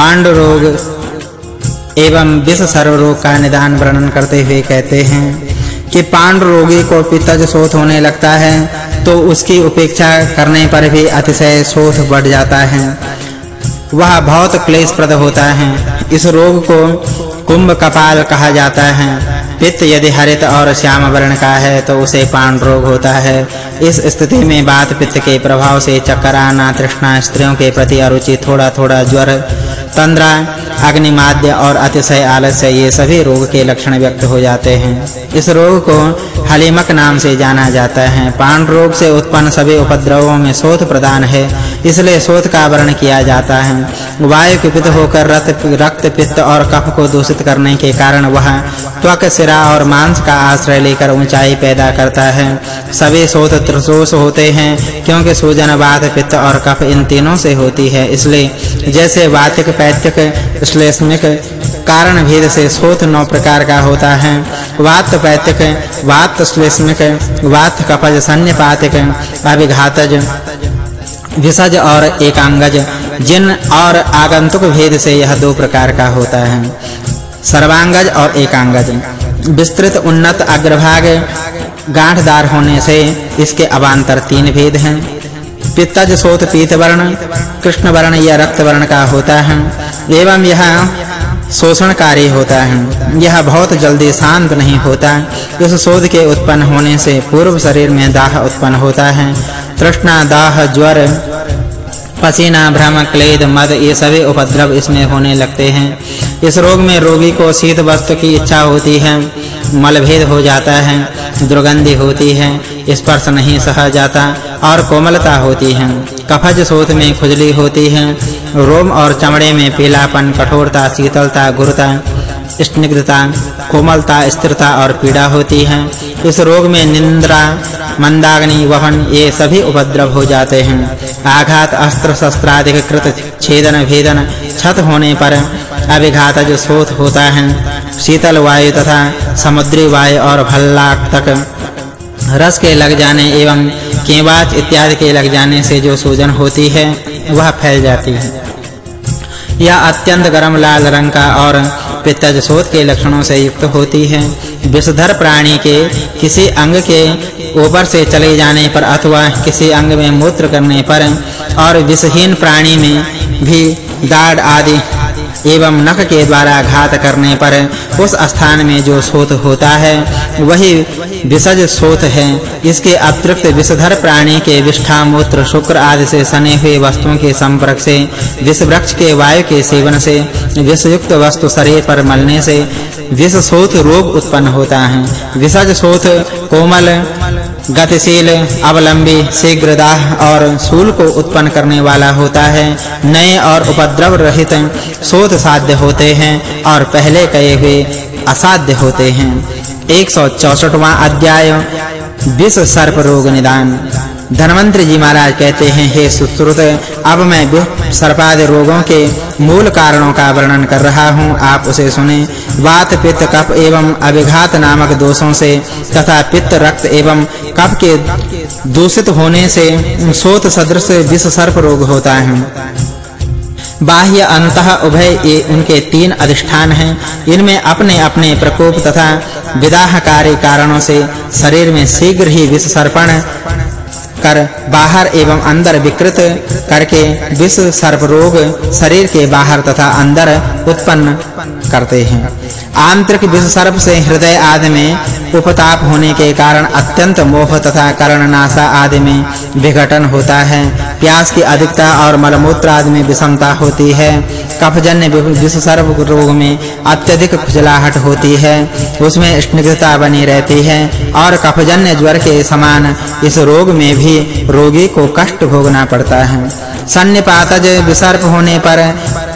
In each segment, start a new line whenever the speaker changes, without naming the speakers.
पांडु रोग एवं विष सर्व रोग का निदान वर्णन करते हुए कहते हैं कि पांडु रोगी को पित्तज शोथ होने लगता है तो उसकी उपेक्षा करने पर भी अतिशय शोथ बढ़ जाता है। वह बहुत क्लेशप्रद होता है। इस रोग को कुंभ कपाल कहा जाता है। पित्त यदि हरित और श्याम वर्ण का है तो उसे पान रोग होता है। इस स्थिति में बात पित्त के प्रभाव से चक्कर आना तृष्णा स्त्रियों के प्रति अरुचि थोड़ा-थोड़ा ज्वर तंद्रा अग्निमाद्य और अतिशय आलस्य, ये सभी रोग के लक्षण व्यक्त हो जाते हैं। इस रोग को हलीमक नाम से जाना जाता है। पान रोग से उत्पन्न सभी उपद्रवों में शोथ प्रदान है, इसलिए शोथ का वर्ण किया जाता है। वायु कुपित होकर रक्त रक्त पित्त और कफ को दूषित करने के कारण वह त्वक, सिरा और मांस का आश्रय लेकर ऊंचाई पैदा करता है। सभी शोथ त्रसोष होते हैं, क्योंकि सूजन, वात, पित्त और कफ इन तीनों से होती है। इसलिए जैसे वातिक, पैतिक श्लेष्मिक कारण भेद से शोथ नौ प्रकार का होता है। वात पैतिक, वात श्लेष्मिक, वात कफज सन्निपातिक, अभिघातज, विसज और एकांगज, जिन और आगंतुक भेद से यह दो प्रकार का होता है। सर्वांगज और एकांगज, विस्तृत उन्नत अग्रभाग, गांठदार होने से इसके अवांतर तीन भेद हैं। पित्तज सोत पीत वर्ण, कृष्ण वर्ण, या रक्त वर्ण का होता है, एवं यह शोषणकारी होता है। यह बहुत जल्दी शांत नहीं होता। इस शोध के उत्पन्न होने से पूर्व शरीर में दाह उत्पन्न होता है। तृष्णा, दाह, ज्वर, पसीना, भ्रम, क्लेद, मद, ये सभी उपद्रव इसमें होने लगते हैं। इस रोग में रोगी को शीत वस्तु की इच्छा होती है। मलभेद हो जाता है, दुर्गंधि होती है, स्पर्श नहीं सहा जाता और कोमलता होती है। कफज शोथ में खुजली होती है, रोम और चमड़े में पीलापन, कठोरता, शीतलता गुरुता स्निग्धता, कोमलता, स्थिरता और पीड़ा होती है। इस रोग में निंद्रा, मंदाग्नि, वहन ये सभी उपद्रव हो जाते हैं। आघात, अस्त्र शस्त्र आदि कृत, छेदन, भेदन क्षत होने पर अभिघात जो शोथ होता है शीतल वायु तथा समुद्री वायु और भल्लाक तक। रस के लग जाने एवं केवाच इत्यादि के लग जाने से जो सूजन होती है, वह फैल जाती है। यह अत्यंत गर्म लाल रंग का और पित्तज शोथ के लक्षणों से युक्त होती है। विषधर प्राणी के किसी अंग के ऊपर से चले जाने पर अथवा किसी अंग में मूत्र करने पर और विषहीन प्राणी में भी दाढ़ आदि एवं नख के द्वारा घात करने पर उस स्थान में जो शोथ होता है, वही विसज शोथ है। इसके अतिरिक्त विषधर प्राणी के विष्ठा, मूत्र, शुक्र आदि से सने हुए वस्तुओं के संपर्क से विष वृक्ष के वायु के सेवन से, विषयुक्त वस्तु शरीर पर मलने से विष शोथ रोग उत्पन्न होता है। विसज शोथ कोमल गतिशील, अवलंबी शीघ्रदाह और शूल को उत्पन्न करने वाला होता है। नए और उपद्रव रहित शोध साध्य होते हैं और पहले कहे हुए असाध्य होते हैं। 164वां अध्याय विष सर्प रोग निदान। धनवंतरी जी महाराज कहते हैं, हे सुश्रुत, अब मैं सर्पाद रोगों के मूल कारणों का वर्णन कर रहा हूँ। आप उसे सुने। वात, पित्त, कफ एवं अभिघात नामक दोषों से तथा पित्त, रक्त एवं कफ के दूषित होने से सोत सदृश विष सर्प रोग होता है। बाह्य अंतः उभय ये उनके तीन अधिष्ठान हैं। इनमें अपने अपने प्रकोप तथा विदाहकारी कारणों से शरीर में शीघ्र ही विष सर्पण कर बाहर एवं अंदर विकृत करके विष सर्व रोग, शरीर के बाहर तथा अंदर उत्पन्न करते हैं। आंतरिक विष सर्प से हृदय आदि में उपताप होने के कारण अत्यंत मोह तथा कर्णनाशा आदि में विघटन होता है। प्यास की अधिकता और मलमूत्र आदि में विषमता होती है। कफजन्य विष सर्प रोग में अत्यधिक खुजलाहट होती है। उसमें स्निग्धता बनी रहती है और कफजन्य ज्वर के समान इस रोग में भी रोगी को कष्ट भोगना पड़ता है। सन्निपातज विसर्प होने पर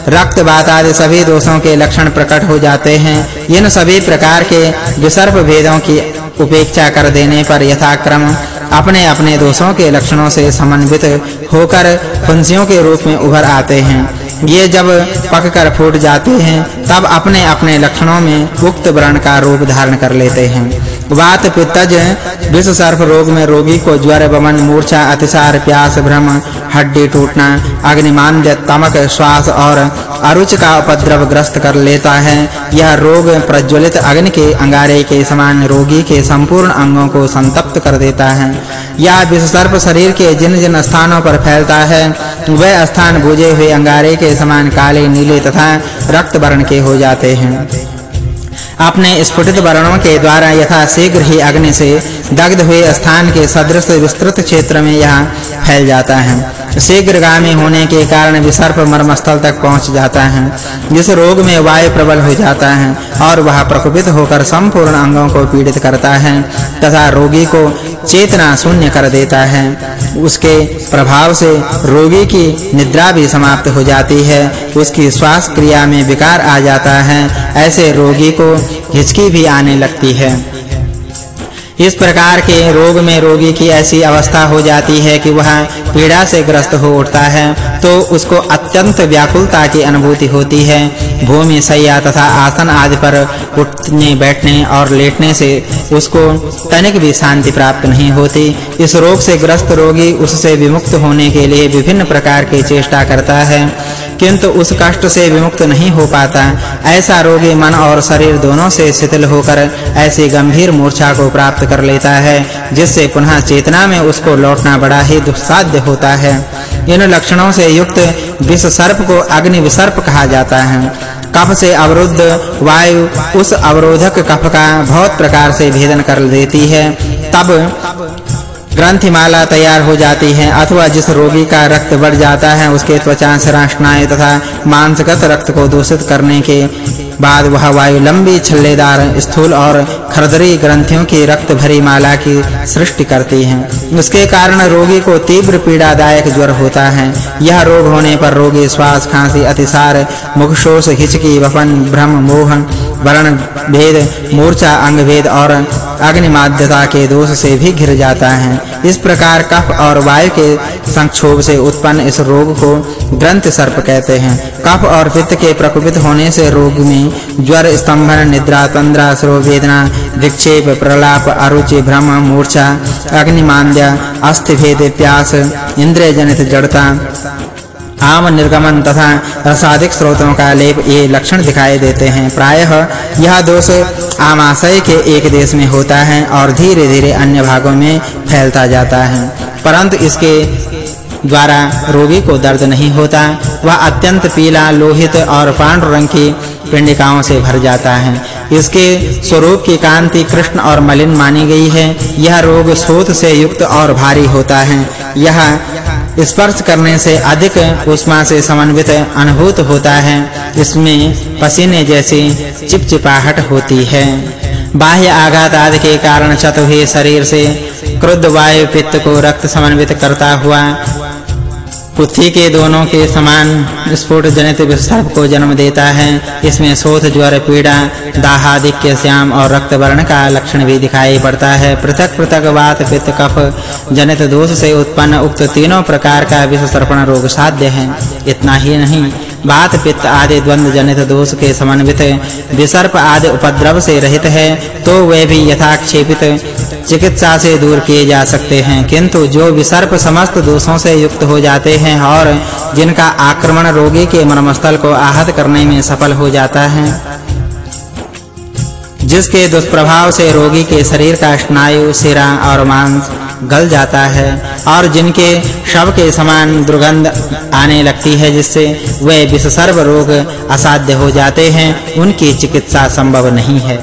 रक्तवात आदि सभी दोषों के लक्षण प्रकट हो जाते हैं। इन सभी प्रकार के विसर्प भेदों की उपेक्षा कर देने पर यथाक्रम अपने अपने दोषों के लक्षणों से समन्वित होकर फुंसियों के रूप में उभर आते हैं। ये जब पककर फूट जाते हैं, तब अपने अपने लक्षणों में उक्त वर्ण का रूप धारण कर लेते हैं। वात पित्तज विष सर्प रोग में रोगी को ज्वर, बमन, मूर्छा, अतिसार, प्यास, भ्रम, हड्डी टूटना अग्निमांद्य तमक, श्वास और अरुच का उपद्रव ग्रस्त कर लेता है। यह रोग प्रज्वलित अग्नि के अंगारे के समान रोगी के संपूर्ण अंगों को संतप्त कर देता है। यह विष सर्प शरीर के जिन-जिन स्थानों पर फैलता है, वह स्थान बुझे हुए अंगारे के समान काले, नीले तथा रक्त वर्ण के हो जाते हैं। अपने स्फुटित वर्णों के द्वारा यथा शीघ्र ही अग्नि से दग्ध हुए स्थान के सदृश विस्तृत क्षेत्र में यह फैल जाता है। शीघ्रगामी होने के कारण विसर्प मर्मस्थल तक पहुँच जाता है, जिस रोग में वायु प्रबल हो जाता है और वह प्रकोपित होकर संपूर्ण अंगों को पीड़ित करता है तथा रोगी को चेतना शून्य कर देता है। उसके प्रभाव से रोगी की निद्रा भी समाप्त हो जाती है, उसकी श्वास क्रिया में विकार आ जाता है, ऐसे रोगी को हिचकी भी आने लगती है। इस प्रकार के रोग में रोगी की ऐसी अवस्था हो जाती है कि वह पीड़ा से ग्रस्त हो उठता है तो उसको अत्यंत व्याकुलता की अनुभूति होती है। भूमि सैया तथा आसन आदि पर उठने, बैठने और लेटने से उसको तनिक भी शांति प्राप्त नहीं होती। इस रोग से ग्रस्त रोगी उससे विमुक्त होने के लिए विभिन्न प्रकार की चेष्टा करता है। किंतु उस कष्ट से विमुक्त नहीं हो पाता। ऐसा रोगी मन और शरीर दोनों से शिथिल होकर ऐसी गंभीर मूर्छा को प्राप्त कर लेता है, जिससे पुनः चेतना में उसको लौटना बड़ा ही दुस्साध्य होता है। इन लक्षणों से युक्त विष सर्प को अग्नि विसर्प कहा जाता है। कफ से अवरुद्ध वायु उस अवरोधक कफ का बहुत प्रकार से भेदन कर देती है। तब ग्रंथिमाला तैयार हो जाती है, अथवा जिस रोगी का रक्त बढ़ जाता है, उसके त्वचा संरचनाएँ तथा मांसगत रक्त को दूषित करने के बाद वह वायु लंबी छल्लेदार स्थूल और खरदरी ग्रंथियों की रक्त भरी माला की सृष्टि करती है। उसके कारण रोगी को तीव्र पीड़ादायक ज्वर होता है। यह रोग होने पर रोगी श्वास, खांसी, अतिसार, मुखशोष, हिचकी वपन भ्रम, मोह, वर्ण, भेद, मूर्छा अंग भेद और अग्निमाद्यता के दोष से भी घिर जाता है। इस प्रकार कफ और वायु के संक्षोभ से उत्पन्न इस रोग को ग्रंथ सर्प कहते हैं। कफ और पित्त के प्रकोपित होने से रोग में ज्वर, स्तंभन, निद्रा, तंद्रा स्रो वेदना विक्षेप, प्रलाप, अरुचि, भ्रम, मूर्छा अग्निमांद्य अस्थि भेद, प्यास इंद्रिय जनित जड़ता आम निर्गमन तथा रसादिक स्रोतों का लेप ये लक्षण दिखाई देते हैं। प्रायः यह दोष आमाशय के एक देश में होता है और धीरे-धीरे अन्य भागों में फैलता जाता है। परंतु इसके द्वारा रोगी को दर्द नहीं होता, वह अत्यंत पीला, लोहित और पांडु रंग की पिंडिकाओं से भर जाता है। इसके स्वरूप की कांति कृष्ण और मलिन मानी गई है। यह रोग स्रोत से युक्त और भारी होता है। यह स्पर्श करने से अधिक उष्मा से समन्वित अनुभूत होता है। इसमें पसीने जैसी चिपचिपाहट होती है। बाह्य आघात आदि के कारण क्षत शरीर से क्रुद्ध वायु पित्त को रक्त समन्वित करता हुआ पृथ्वी के दोनों के समान स्फोट जनित विसर्प को जन्म देता है। इसमें शोथ, ज्वर, पीड़ा दाह के श्याम और रक्त वर्ण का लक्षण भी दिखाई पड़ता है। पृथक पृथक वात, पित्त, कफ जनित दोष से उत्पन्न उक्त तीनों प्रकार का विष सर्पण रोग साध्य है। इतना ही नहीं वात पित्त आदि द्वंद जनित दोष के समन्वित, विसर्प आदि उपद्रव से रहित है तो वे भी यथाक्षेपित चिकित्सा से दूर किए जा सकते हैं। किंतु जो विसर्प समस्त दोषों से युक्त हो जाते हैं और जिनका आक्रमण रोगी के मर्मस्थल को आहत करने में सफल हो जाता है, जिसके दुष्प्रभाव से रोगी के शरीर का स्नायु, सिरा और मांस गल जाता है और जिनके शव के समान दुर्गंध आने लगती है, जिससे वे विषसर्व रोग असाध्य हो जाते हैं, उनकी चिकित्सा संभव नहीं है।